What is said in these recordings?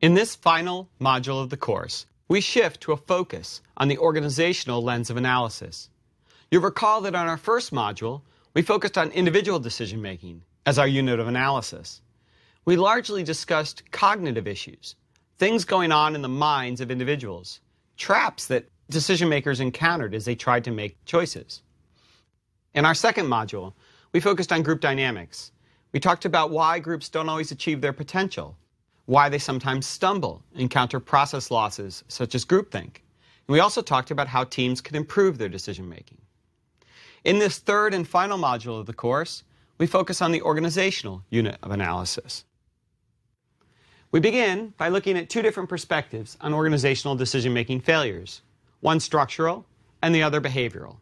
In this final module of the course, we shift to a focus on the organizational lens of analysis. You'll recall that on our first module, we focused on individual decision making as our unit of analysis. We largely discussed cognitive issues, things going on in the minds of individuals, traps that decision makers encountered as they tried to make choices. In our second module, we focused on group dynamics. We talked about why groups don't always achieve their potential why they sometimes stumble, encounter process losses such as groupthink. And we also talked about how teams can improve their decision making. In this third and final module of the course, we focus on the organizational unit of analysis. We begin by looking at two different perspectives on organizational decision making failures one structural and the other behavioral.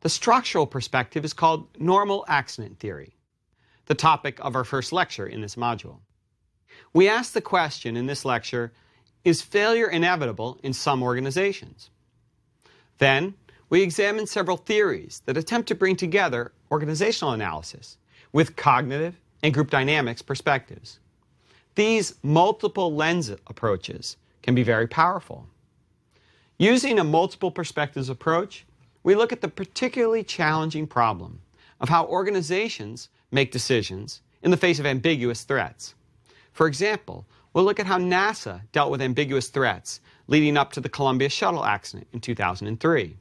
The structural perspective is called normal accident theory, the topic of our first lecture in this module. We ask the question in this lecture Is failure inevitable in some organizations? Then, we examine several theories that attempt to bring together organizational analysis with cognitive and group dynamics perspectives. These multiple lens approaches can be very powerful. Using a multiple perspectives approach, we look at the particularly challenging problem of how organizations make decisions in the face of ambiguous threats. For example, we'll look at how NASA dealt with ambiguous threats leading up to the Columbia shuttle accident in 2003.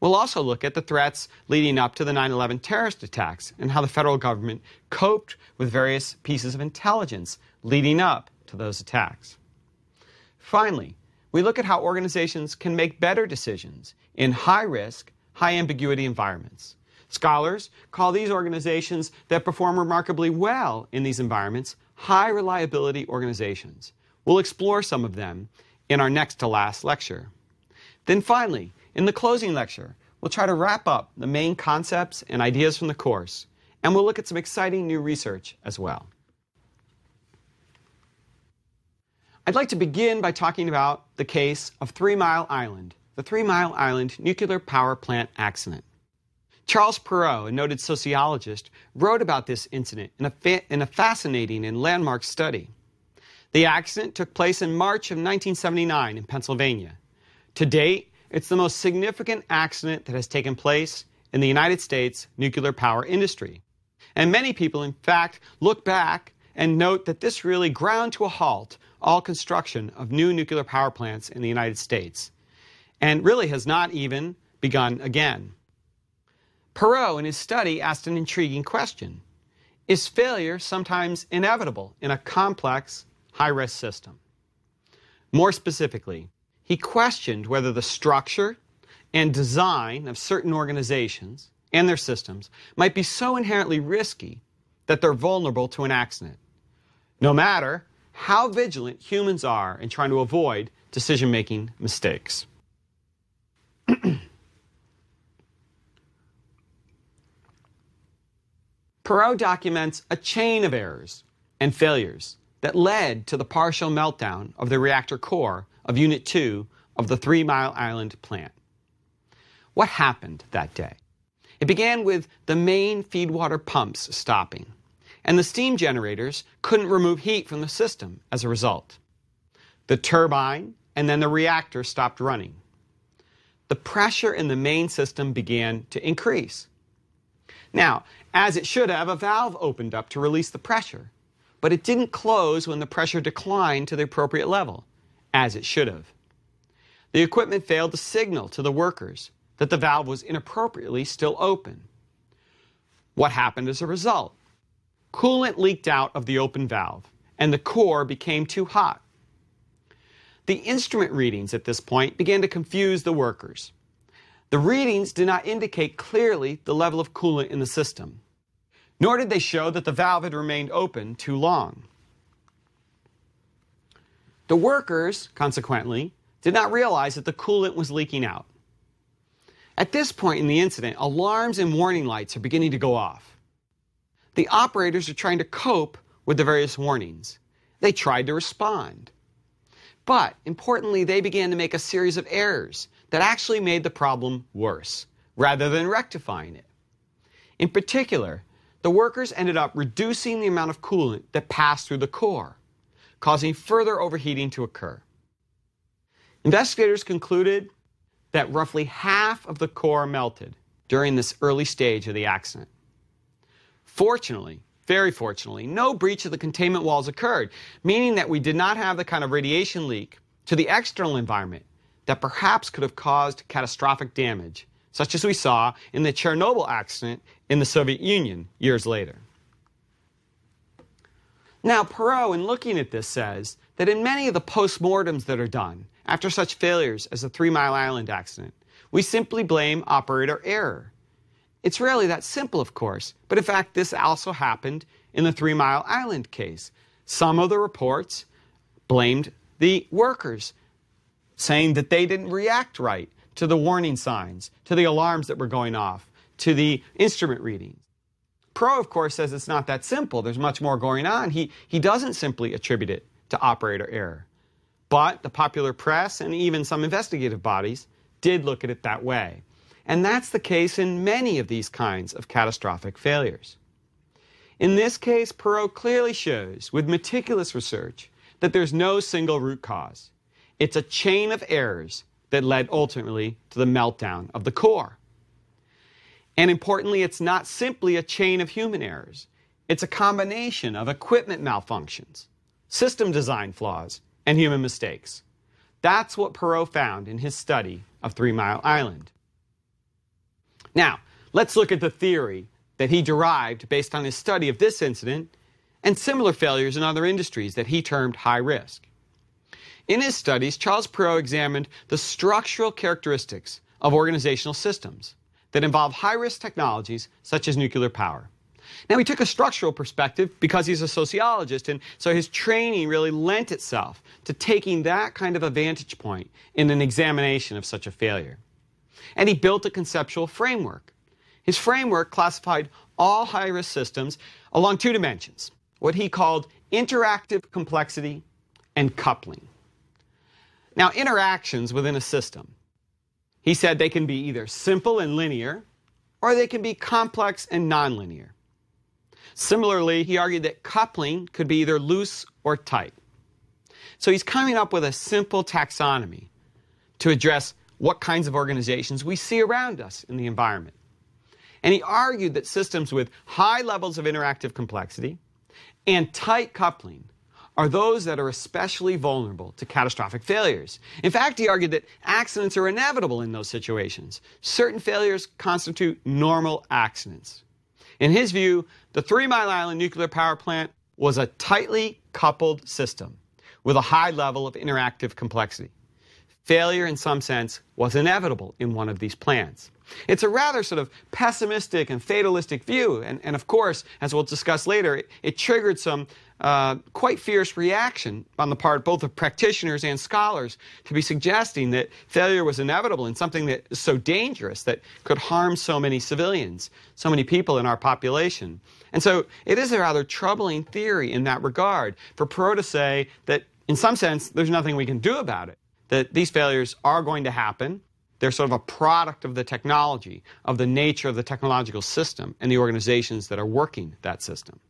We'll also look at the threats leading up to the 9 11 terrorist attacks and how the federal government coped with various pieces of intelligence leading up to those attacks. Finally, we look at how organizations can make better decisions in high risk, high ambiguity environments. Scholars call these organizations that perform remarkably well in these environments high reliability organizations. We'll explore some of them in our next to last lecture. Then finally, in the closing lecture, we'll try to wrap up the main concepts and ideas from the course, and we'll look at some exciting new research as well. I'd like to begin by talking about the case of Three Mile Island, the Three Mile Island nuclear power plant accident. Charles Perrow, a noted sociologist, wrote about this incident in a, fa- in a fascinating and landmark study. The accident took place in March of 1979 in Pennsylvania. To date, it's the most significant accident that has taken place in the United States nuclear power industry. And many people, in fact, look back and note that this really ground to a halt all construction of new nuclear power plants in the United States, and really has not even begun again. Perrow, in his study, asked an intriguing question Is failure sometimes inevitable in a complex, high risk system? More specifically, he questioned whether the structure and design of certain organizations and their systems might be so inherently risky that they're vulnerable to an accident, no matter how vigilant humans are in trying to avoid decision making mistakes. Perrow documents a chain of errors and failures that led to the partial meltdown of the reactor core of Unit 2 of the Three Mile Island plant. What happened that day? It began with the main feedwater pumps stopping, and the steam generators couldn't remove heat from the system as a result. The turbine and then the reactor stopped running. The pressure in the main system began to increase. Now, as it should have, a valve opened up to release the pressure, but it didn't close when the pressure declined to the appropriate level, as it should have. The equipment failed to signal to the workers that the valve was inappropriately still open. What happened as a result? Coolant leaked out of the open valve, and the core became too hot. The instrument readings at this point began to confuse the workers. The readings did not indicate clearly the level of coolant in the system nor did they show that the valve had remained open too long. The workers, consequently, did not realize that the coolant was leaking out. At this point in the incident, alarms and warning lights are beginning to go off. The operators are trying to cope with the various warnings. They tried to respond. But importantly, they began to make a series of errors that actually made the problem worse, rather than rectifying it. In particular, the workers ended up reducing the amount of coolant that passed through the core, causing further overheating to occur. Investigators concluded that roughly half of the core melted during this early stage of the accident. Fortunately, very fortunately, no breach of the containment walls occurred, meaning that we did not have the kind of radiation leak to the external environment that perhaps could have caused catastrophic damage, such as we saw in the Chernobyl accident in the Soviet Union years later. Now, Perrow, in looking at this, says that in many of the postmortems that are done after such failures as the Three Mile Island accident, we simply blame operator error. It's rarely that simple, of course, but in fact, this also happened in the Three Mile Island case. Some of the reports blamed the workers, saying that they didn't react right to the warning signs, to the alarms that were going off, to the instrument readings. Perrow, of course, says it's not that simple. There's much more going on. He, he doesn't simply attribute it to operator error. But the popular press and even some investigative bodies did look at it that way. And that's the case in many of these kinds of catastrophic failures. In this case, Perrow clearly shows, with meticulous research, that there's no single root cause. It's a chain of errors that led ultimately to the meltdown of the core. And importantly, it's not simply a chain of human errors. It's a combination of equipment malfunctions, system design flaws, and human mistakes. That's what Perrow found in his study of Three Mile Island. Now, let's look at the theory that he derived based on his study of this incident and similar failures in other industries that he termed high risk. In his studies, Charles Perrow examined the structural characteristics of organizational systems that involve high risk technologies such as nuclear power. Now, he took a structural perspective because he's a sociologist, and so his training really lent itself to taking that kind of a vantage point in an examination of such a failure. And he built a conceptual framework. His framework classified all high risk systems along two dimensions what he called interactive complexity and coupling. Now, interactions within a system he said they can be either simple and linear, or they can be complex and nonlinear. Similarly, he argued that coupling could be either loose or tight. So he's coming up with a simple taxonomy to address what kinds of organizations we see around us in the environment. And he argued that systems with high levels of interactive complexity and tight coupling are those that are especially vulnerable to catastrophic failures. In fact, he argued that accidents are inevitable in those situations. Certain failures constitute normal accidents. In his view, the Three Mile Island nuclear power plant was a tightly coupled system with a high level of interactive complexity. Failure, in some sense, was inevitable in one of these plants. It's a rather sort of pessimistic and fatalistic view, and, and of course, as we'll discuss later, it, it triggered some uh, quite fierce reaction on the part both of practitioners and scholars to be suggesting that failure was inevitable and something that is so dangerous that could harm so many civilians, so many people in our population. And so it is a rather troubling theory in that regard for Perrow to say that, in some sense, there's nothing we can do about it, that these failures are going to happen. They're sort of a product of the technology, of the nature of the technological system, and the organizations that are working that system.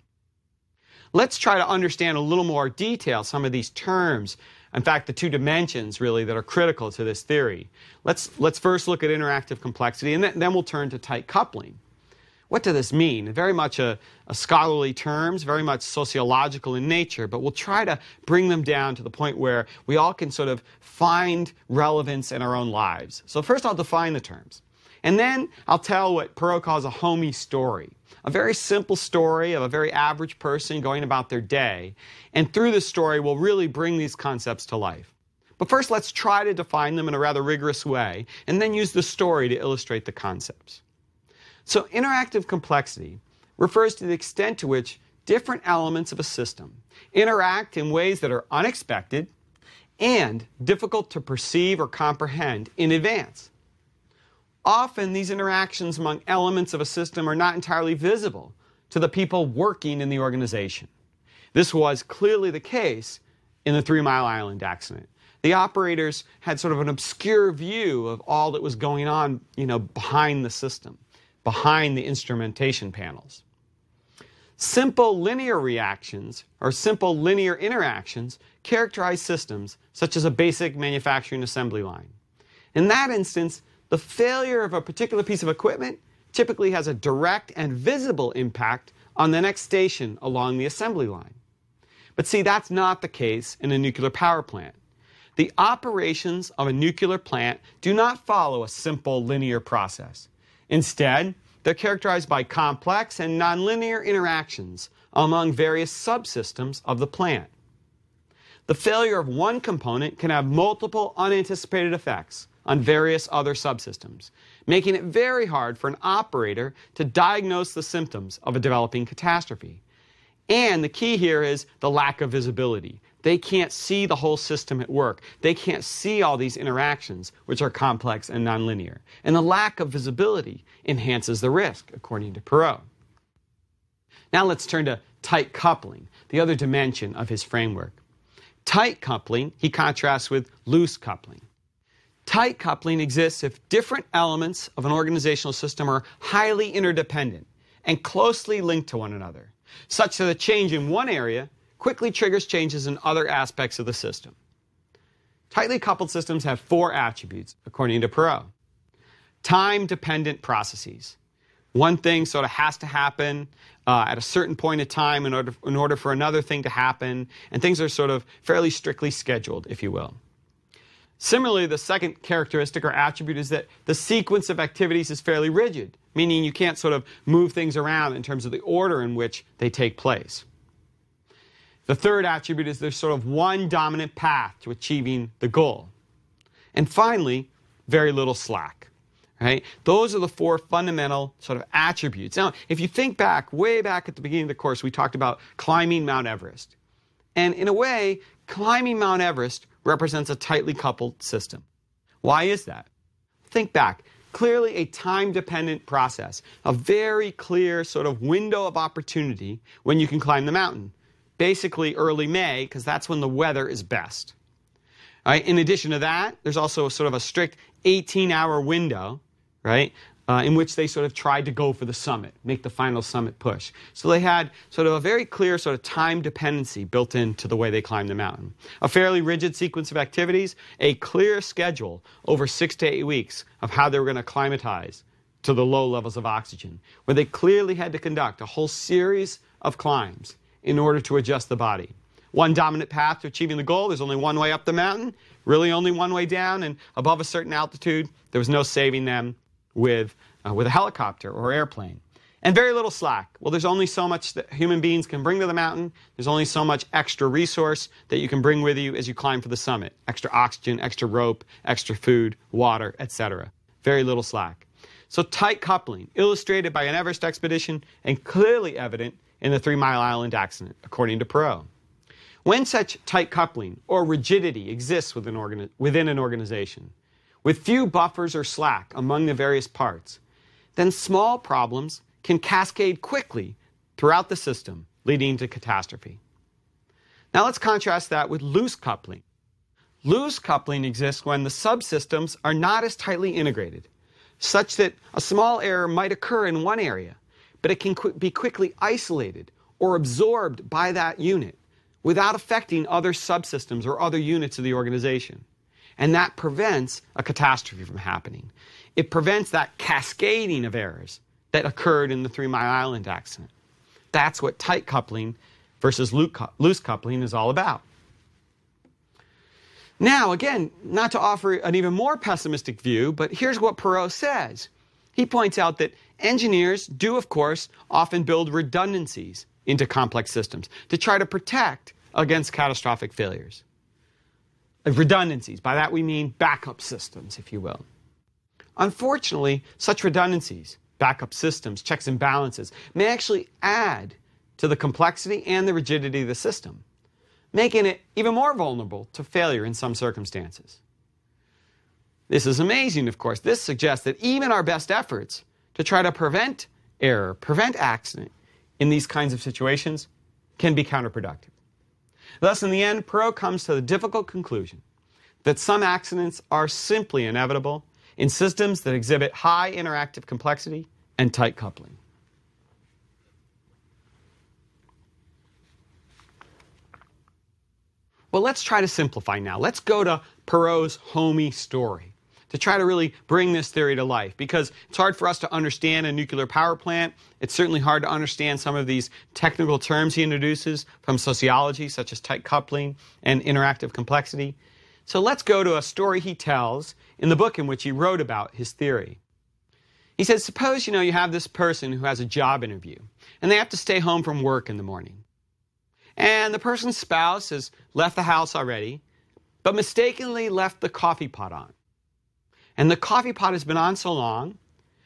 Let's try to understand a little more detail some of these terms. In fact, the two dimensions really that are critical to this theory. Let's, let's first look at interactive complexity and then, we'll turn to tight coupling. What does this mean? Very much a, a, scholarly terms, very much sociological in nature, but we'll try to bring them down to the point where we all can sort of find relevance in our own lives. So first I'll define the terms. And then I'll tell what Perrow calls a homey story a very simple story of a very average person going about their day. And through this story, we'll really bring these concepts to life. But first, let's try to define them in a rather rigorous way, and then use the story to illustrate the concepts. So, interactive complexity refers to the extent to which different elements of a system interact in ways that are unexpected and difficult to perceive or comprehend in advance. Often, these interactions among elements of a system are not entirely visible to the people working in the organization. This was clearly the case in the Three Mile Island accident. The operators had sort of an obscure view of all that was going on, you know, behind the system, behind the instrumentation panels. Simple linear reactions or simple linear interactions characterize systems such as a basic manufacturing assembly line. In that instance, the failure of a particular piece of equipment typically has a direct and visible impact on the next station along the assembly line. But see, that's not the case in a nuclear power plant. The operations of a nuclear plant do not follow a simple linear process. Instead, they're characterized by complex and nonlinear interactions among various subsystems of the plant. The failure of one component can have multiple unanticipated effects on various other subsystems, making it very hard for an operator to diagnose the symptoms of a developing catastrophe. And the key here is the lack of visibility. They can't see the whole system at work. They can't see all these interactions, which are complex and nonlinear. And the lack of visibility enhances the risk, according to Perrow. Now let's turn to tight coupling, the other dimension of his framework. Tight coupling he contrasts with loose coupling. Tight coupling exists if different elements of an organizational system are highly interdependent and closely linked to one another, such that a change in one area quickly triggers changes in other aspects of the system. Tightly coupled systems have four attributes, according to Perrow. Time dependent processes. One thing sort of has to happen uh, at a certain point in time in order, in order for another thing to happen, and things are sort of fairly strictly scheduled, if you will. Similarly, the second characteristic or attribute is that the sequence of activities is fairly rigid, meaning you can't sort of move things around in terms of the order in which they take place. The third attribute is there's sort of one dominant path to achieving the goal. And finally, very little slack. Right? Those are the four fundamental sort of attributes. Now, if you think back, way back at the beginning of the course, we talked about climbing Mount Everest. And in a way, climbing Mount Everest represents a tightly coupled system. Why is that? Think back. Clearly, a time dependent process, a very clear sort of window of opportunity when you can climb the mountain basically early May, because that's when the weather is best. Right? In addition to that, there's also a sort of a strict 18 hour window, right, uh, in which they sort of tried to go for the summit, make the final summit push. So they had sort of a very clear sort of time dependency built into the way they climbed the mountain. A fairly rigid sequence of activities, a clear schedule over six to eight weeks of how they were going to acclimatize to the low levels of oxygen, where they clearly had to conduct a whole series of climbs in order to adjust the body. One dominant path to achieving the goal, there's only one way up the mountain, really only one way down, and above a certain altitude, there was no saving them with, uh, with a helicopter or airplane. And very little slack. Well, there's only so much that human beings can bring to the mountain. There's only so much extra resource that you can bring with you as you climb for the summit. Extra oxygen, extra rope, extra food, water, etc. Very little slack. So tight coupling, illustrated by an Everest expedition and clearly evident in the Three Mile Island accident, according to Perrow. When such tight coupling or rigidity exists within, within an organization, with few buffers or slack among the various parts, then small problems can cascade quickly throughout the system, leading to catastrophe. Now let's contrast that with loose coupling. Loose coupling exists when the subsystems are not as tightly integrated, such that a small error might occur in one area, but it can qu- be quickly isolated or absorbed by that unit without affecting other subsystems or other units of the organization. And that prevents a catastrophe from happening. It prevents that cascading of errors that occurred in the Three Mile Island accident. That's what tight coupling versus loose coupling is all about. Now, again, not to offer an even more pessimistic view, but here's what Perrow says. He points out that engineers do, of course, often build redundancies into complex systems to try to protect against catastrophic failures. Redundancies, by that we mean backup systems, if you will. Unfortunately, such redundancies, backup systems, checks and balances, may actually add to the complexity and the rigidity of the system, making it even more vulnerable to failure in some circumstances. This is amazing, of course. This suggests that even our best efforts to try to prevent error, prevent accident in these kinds of situations can be counterproductive. Thus, in the end, Perrow comes to the difficult conclusion that some accidents are simply inevitable in systems that exhibit high interactive complexity and tight coupling. Well, let's try to simplify now. Let's go to Perrow's homey story to try to really bring this theory to life because it's hard for us to understand a nuclear power plant. It's certainly hard to understand some of these technical terms he introduces from sociology, such as tight coupling and interactive complexity. So let's go to a story he tells in the book in which he wrote about his theory. He says, Suppose you know you have this person who has a job interview and they have to stay home from work in the morning. And the person's spouse has left the house already, but mistakenly left the coffee pot on. And the coffee pot has been on so long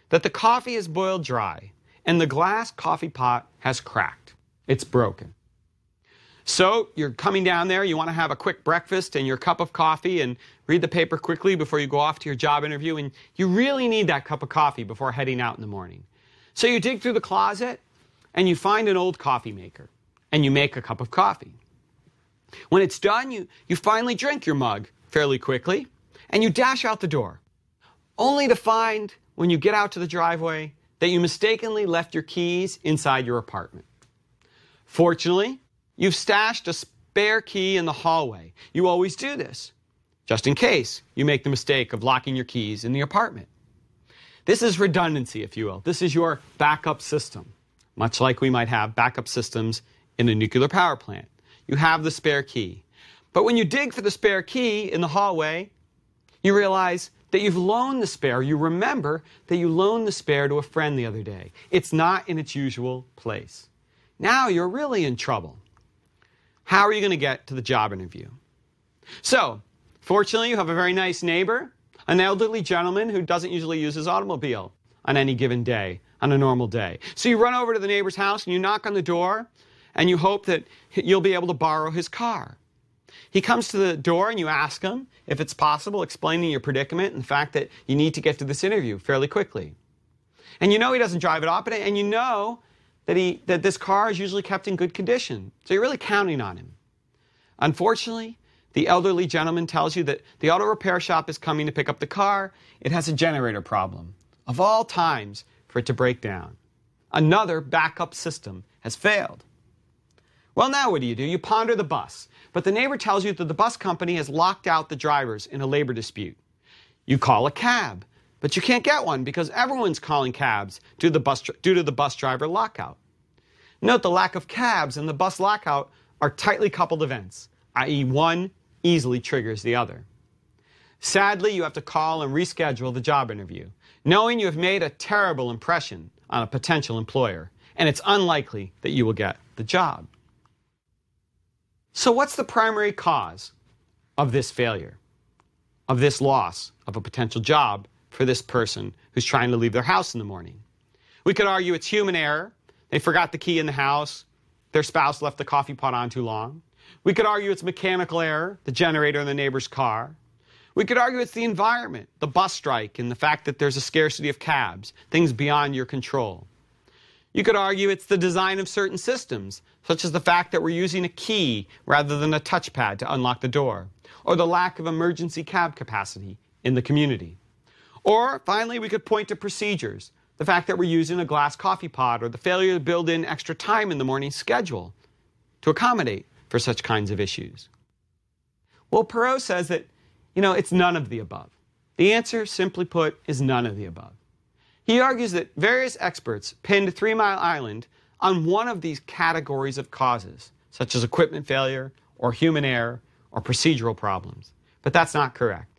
that the coffee is boiled dry and the glass coffee pot has cracked. It's broken. So you're coming down there, you want to have a quick breakfast and your cup of coffee and read the paper quickly before you go off to your job interview, and you really need that cup of coffee before heading out in the morning. So you dig through the closet and you find an old coffee maker and you make a cup of coffee. When it's done, you, you finally drink your mug fairly quickly and you dash out the door only to find when you get out to the driveway that you mistakenly left your keys inside your apartment. Fortunately, you've stashed a spare key in the hallway. You always do this, just in case you make the mistake of locking your keys in the apartment. This is redundancy, if you will. This is your backup system, much like we might have backup systems in a nuclear power plant. You have the spare key. But when you dig for the spare key in the hallway, you realize that you've loaned the spare. You remember that you loaned the spare to a friend the other day. It's not in its usual place. Now you're really in trouble. How are you going to get to the job interview? So, fortunately, you have a very nice neighbor, an elderly gentleman who doesn't usually use his automobile on any given day, on a normal day. So you run over to the neighbor's house and you knock on the door and you hope that you'll be able to borrow his car. He comes to the door and you ask him if it's possible, explaining your predicament and the fact that you need to get to this interview fairly quickly. And you know he doesn't drive it off, and you know that, he, that this car is usually kept in good condition. So you're really counting on him. Unfortunately, the elderly gentleman tells you that the auto repair shop is coming to pick up the car. It has a generator problem. Of all times for it to break down. Another backup system has failed. Well, now what do you do? You ponder the bus. But the neighbor tells you that the bus company has locked out the drivers in a labor dispute. You call a cab, but you can't get one because everyone's calling cabs due to the bus, due to the bus driver lockout. Note the lack of cabs and the bus lockout are tightly coupled events, i.e., one easily triggers the other. Sadly, you have to call and reschedule the job interview, knowing you have made a terrible impression on a potential employer, and it's unlikely that you will get the job. So, what's the primary cause of this failure, of this loss of a potential job for this person who's trying to leave their house in the morning? We could argue it's human error. They forgot the key in the house. Their spouse left the coffee pot on too long. We could argue it's mechanical error, the generator in the neighbor's car. We could argue it's the environment, the bus strike, and the fact that there's a scarcity of cabs, things beyond your control. You could argue it's the design of certain systems, such as the fact that we're using a key rather than a touchpad to unlock the door, or the lack of emergency cab capacity in the community. Or finally, we could point to procedures, the fact that we're using a glass coffee pot, or the failure to build in extra time in the morning schedule to accommodate for such kinds of issues. Well, Perrow says that, you know, it's none of the above. The answer, simply put, is none of the above. He argues that various experts pinned Three Mile Island on one of these categories of causes, such as equipment failure, or human error, or procedural problems. But that's not correct.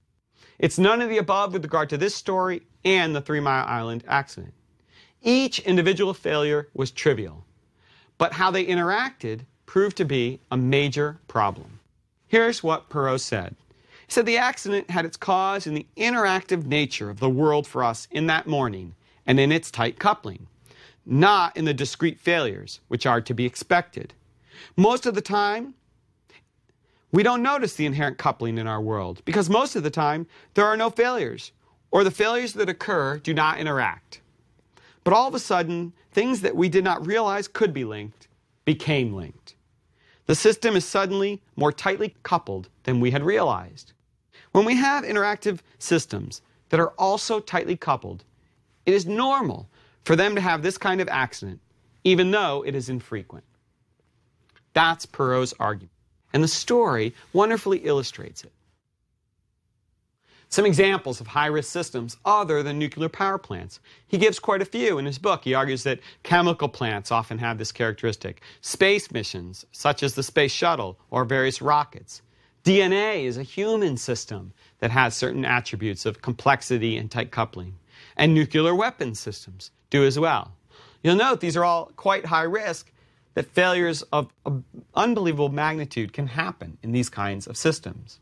It's none of the above with regard to this story and the Three Mile Island accident. Each individual failure was trivial, but how they interacted proved to be a major problem. Here's what Perrow said. He said the accident had its cause in the interactive nature of the world for us in that morning and in its tight coupling, not in the discrete failures, which are to be expected. Most of the time, we don't notice the inherent coupling in our world because most of the time there are no failures, or the failures that occur do not interact. But all of a sudden, things that we did not realize could be linked became linked. The system is suddenly more tightly coupled than we had realized. When we have interactive systems that are also tightly coupled, it is normal for them to have this kind of accident, even though it is infrequent. That's Perrow's argument. And the story wonderfully illustrates it. Some examples of high risk systems other than nuclear power plants. He gives quite a few in his book. He argues that chemical plants often have this characteristic. Space missions, such as the Space Shuttle or various rockets. DNA is a human system that has certain attributes of complexity and tight coupling. And nuclear weapon systems do as well. You'll note these are all quite high risk, that failures of unbelievable magnitude can happen in these kinds of systems.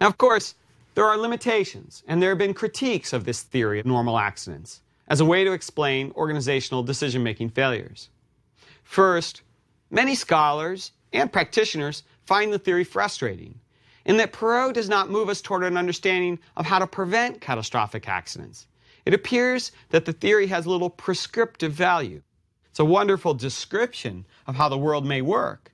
Now, of course, there are limitations, and there have been critiques of this theory of normal accidents as a way to explain organizational decision making failures. First, many scholars and practitioners find the theory frustrating in that Perrow does not move us toward an understanding of how to prevent catastrophic accidents. It appears that the theory has little prescriptive value. It's a wonderful description of how the world may work.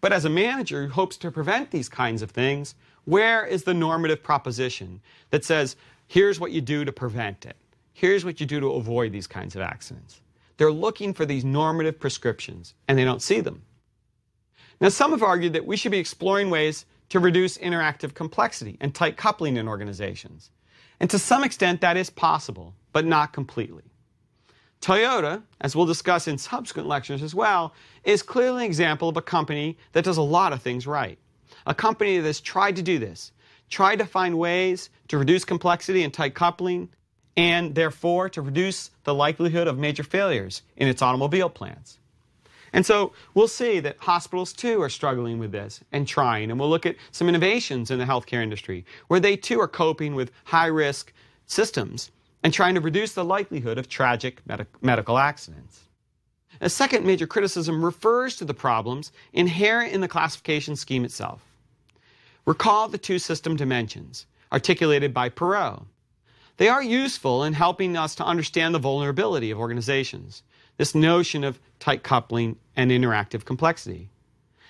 But as a manager who hopes to prevent these kinds of things, where is the normative proposition that says, here's what you do to prevent it? Here's what you do to avoid these kinds of accidents? They're looking for these normative prescriptions, and they don't see them. Now, some have argued that we should be exploring ways to reduce interactive complexity and tight coupling in organizations. And to some extent, that is possible, but not completely. Toyota, as we'll discuss in subsequent lectures as well, is clearly an example of a company that does a lot of things right a company that has tried to do this, tried to find ways to reduce complexity and tight coupling, and therefore to reduce the likelihood of major failures in its automobile plants. And so we'll see that hospitals too are struggling with this and trying. And we'll look at some innovations in the healthcare industry where they too are coping with high risk systems and trying to reduce the likelihood of tragic med- medical accidents. A second major criticism refers to the problems inherent in the classification scheme itself. Recall the two system dimensions articulated by Perrow. They are useful in helping us to understand the vulnerability of organizations, this notion of tight coupling and interactive complexity.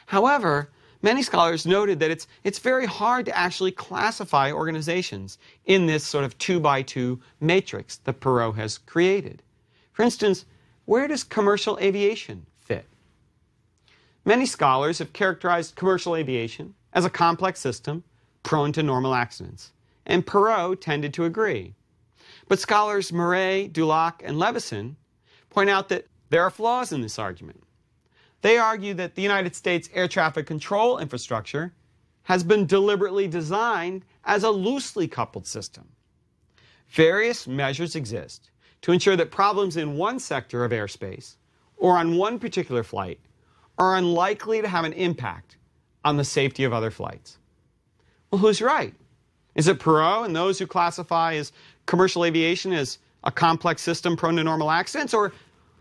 However, many scholars noted that it's, it's very hard to actually classify organizations in this sort of two by two matrix that Perrow has created. For instance, where does commercial aviation fit? Many scholars have characterized commercial aviation as a complex system prone to normal accidents, and Perrow tended to agree. But scholars Marais, Dulac, and Leveson point out that there are flaws in this argument. They argue that the United States air traffic control infrastructure has been deliberately designed as a loosely coupled system. Various measures exist to ensure that problems in one sector of airspace or on one particular flight are unlikely to have an impact on the safety of other flights. Well, who's right? Is it Perrow and those who classify as commercial aviation as a complex system prone to normal accidents? Or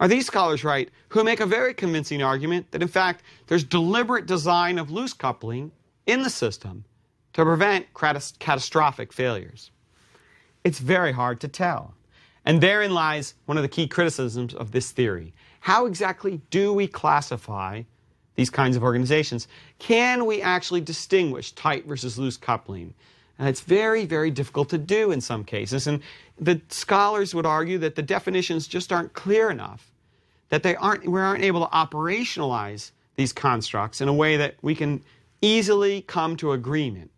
are these scholars right who make a very convincing argument that, in fact, there's deliberate design of loose coupling in the system to prevent catastrophic failures? It's very hard to tell. And therein lies one of the key criticisms of this theory. How exactly do we classify these kinds of organizations. Can we actually distinguish tight versus loose coupling? And it's very, very difficult to do in some cases. And the scholars would argue that the definitions just aren't clear enough, that they aren't, we aren't able to operationalize these constructs in a way that we can easily come to agreement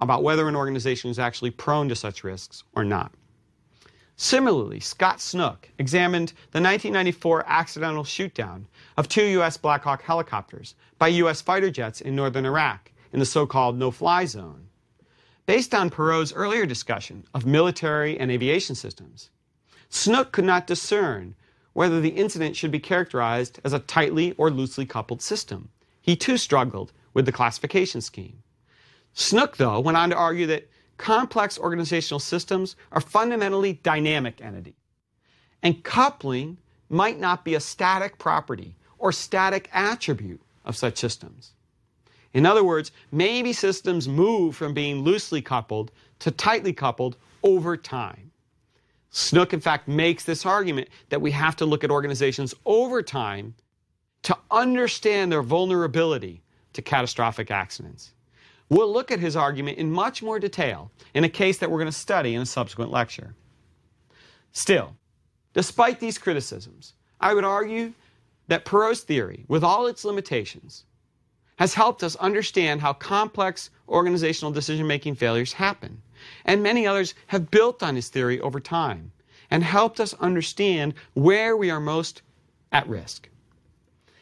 about whether an organization is actually prone to such risks or not. Similarly, Scott Snook examined the 1994 accidental shootdown of two U.S. Black Hawk helicopters by U.S. fighter jets in northern Iraq in the so called no fly zone. Based on Perrow's earlier discussion of military and aviation systems, Snook could not discern whether the incident should be characterized as a tightly or loosely coupled system. He too struggled with the classification scheme. Snook, though, went on to argue that complex organizational systems are fundamentally dynamic entities. And coupling might not be a static property or static attribute of such systems. In other words, maybe systems move from being loosely coupled to tightly coupled over time. Snook, in fact, makes this argument that we have to look at organizations over time to understand their vulnerability to catastrophic accidents. We'll look at his argument in much more detail in a case that we're going to study in a subsequent lecture. Still, despite these criticisms, I would argue that Perrow's theory, with all its limitations, has helped us understand how complex organizational decision making failures happen. And many others have built on his theory over time and helped us understand where we are most at risk.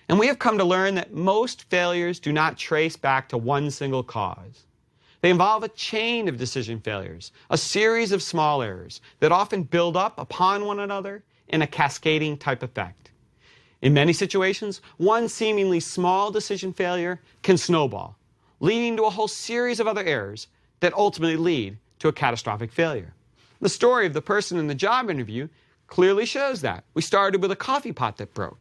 And we have come to learn that most failures do not trace back to one single cause. They involve a chain of decision failures, a series of small errors that often build up upon one another in a cascading type effect. In many situations, one seemingly small decision failure can snowball, leading to a whole series of other errors that ultimately lead to a catastrophic failure. The story of the person in the job interview clearly shows that. We started with a coffee pot that broke.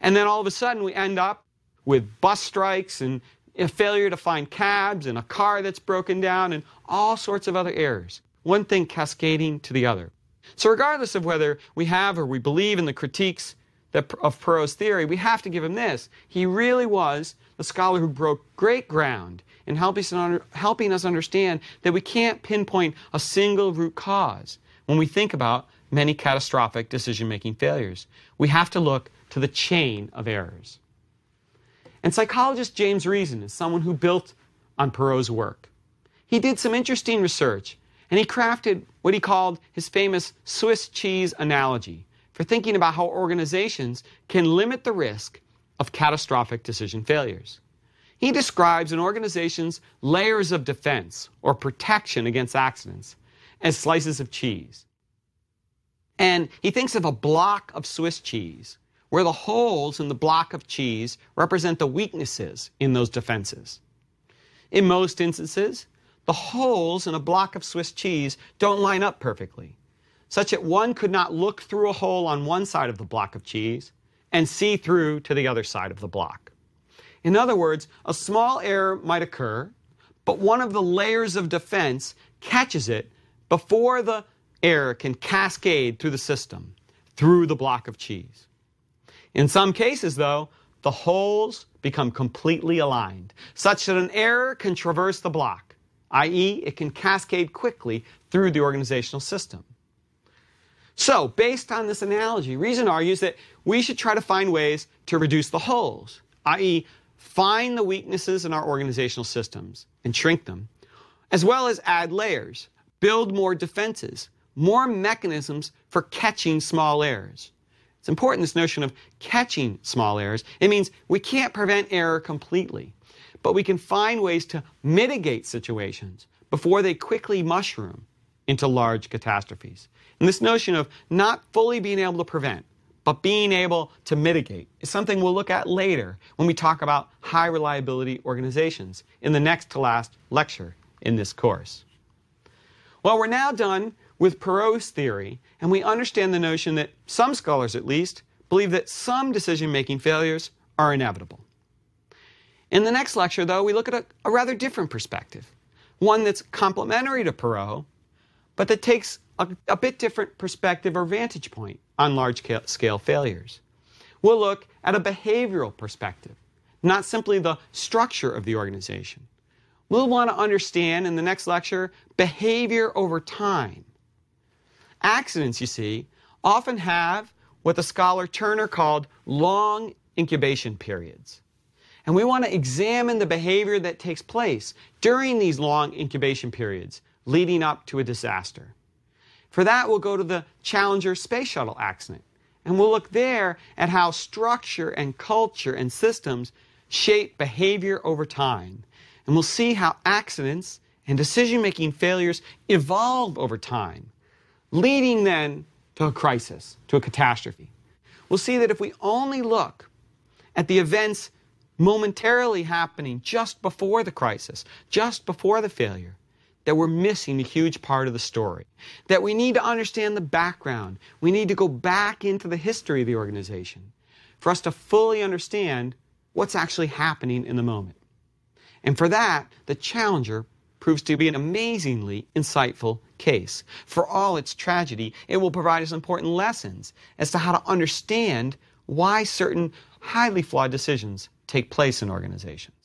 And then all of a sudden we end up with bus strikes and a failure to find cabs and a car that's broken down and all sorts of other errors. One thing cascading to the other. So regardless of whether we have or we believe in the critiques that, of Perrow's theory, we have to give him this. He really was the scholar who broke great ground in helping us, understand that we can't pinpoint a single root cause when we think about many catastrophic decision-making failures. We have to look to the chain of errors. And psychologist James Reason is someone who built on Perrow's work. He did some interesting research, and he crafted what he called his famous Swiss cheese analogy for thinking about how organizations can limit the risk of catastrophic decision failures. He describes an organization's layers of defense or protection against accidents as slices of cheese. And he thinks of a block of Swiss cheese where the holes in the block of cheese represent the weaknesses in those defenses. In most instances, the holes in a block of Swiss cheese don't line up perfectly, such that one could not look through a hole on one side of the block of cheese and see through to the other side of the block. In other words, a small error might occur, but one of the layers of defense catches it before the error can cascade through the system, through the block of cheese. In some cases, though, the holes become completely aligned, such that an error can traverse the block, i.e., it can cascade quickly through the organizational system. So, based on this analogy, Reason argues that we should try to find ways to reduce the holes, i.e., find the weaknesses in our organizational systems and shrink them, as well as add layers, build more defenses, more mechanisms for catching small errors. It's important, this notion of catching small errors. It means we can't prevent error completely, but we can find ways to mitigate situations before they quickly mushroom into large catastrophes. And this notion of not fully being able to prevent, but being able to mitigate is something we'll look at later when we talk about high reliability organizations in the next to last lecture in this course. Well, we're now done with Perrow's theory, and we understand the notion that some scholars, at least, believe that some decision making failures are inevitable. In the next lecture, though, we look at a, a rather different perspective, one that's complementary to Perrow, but that takes a, a bit different perspective or vantage point on large scale failures. We'll look at a behavioral perspective, not simply the structure of the organization. We'll want to understand in the next lecture behavior over time Accidents, you see, often have what the scholar Turner called long incubation periods. And we want to examine the behavior that takes place during these long incubation periods leading up to a disaster. For that, we'll go to the Challenger space shuttle accident. And we'll look there at how structure and culture and systems shape behavior over time. And we'll see how accidents and decision making failures evolve over time leading then to a crisis, to a catastrophe. We'll see that if we only look at the events momentarily happening just before the crisis, just before the failure, that we're missing a huge part of the story. That we need to understand the background. We need to go back into the history of the organization for us to fully understand what's actually happening in the moment. And for that, the Challenger proves to be an amazingly insightful case. For all its tragedy, it will provide us important lessons as to how to understand why certain highly flawed decisions take place in organizations.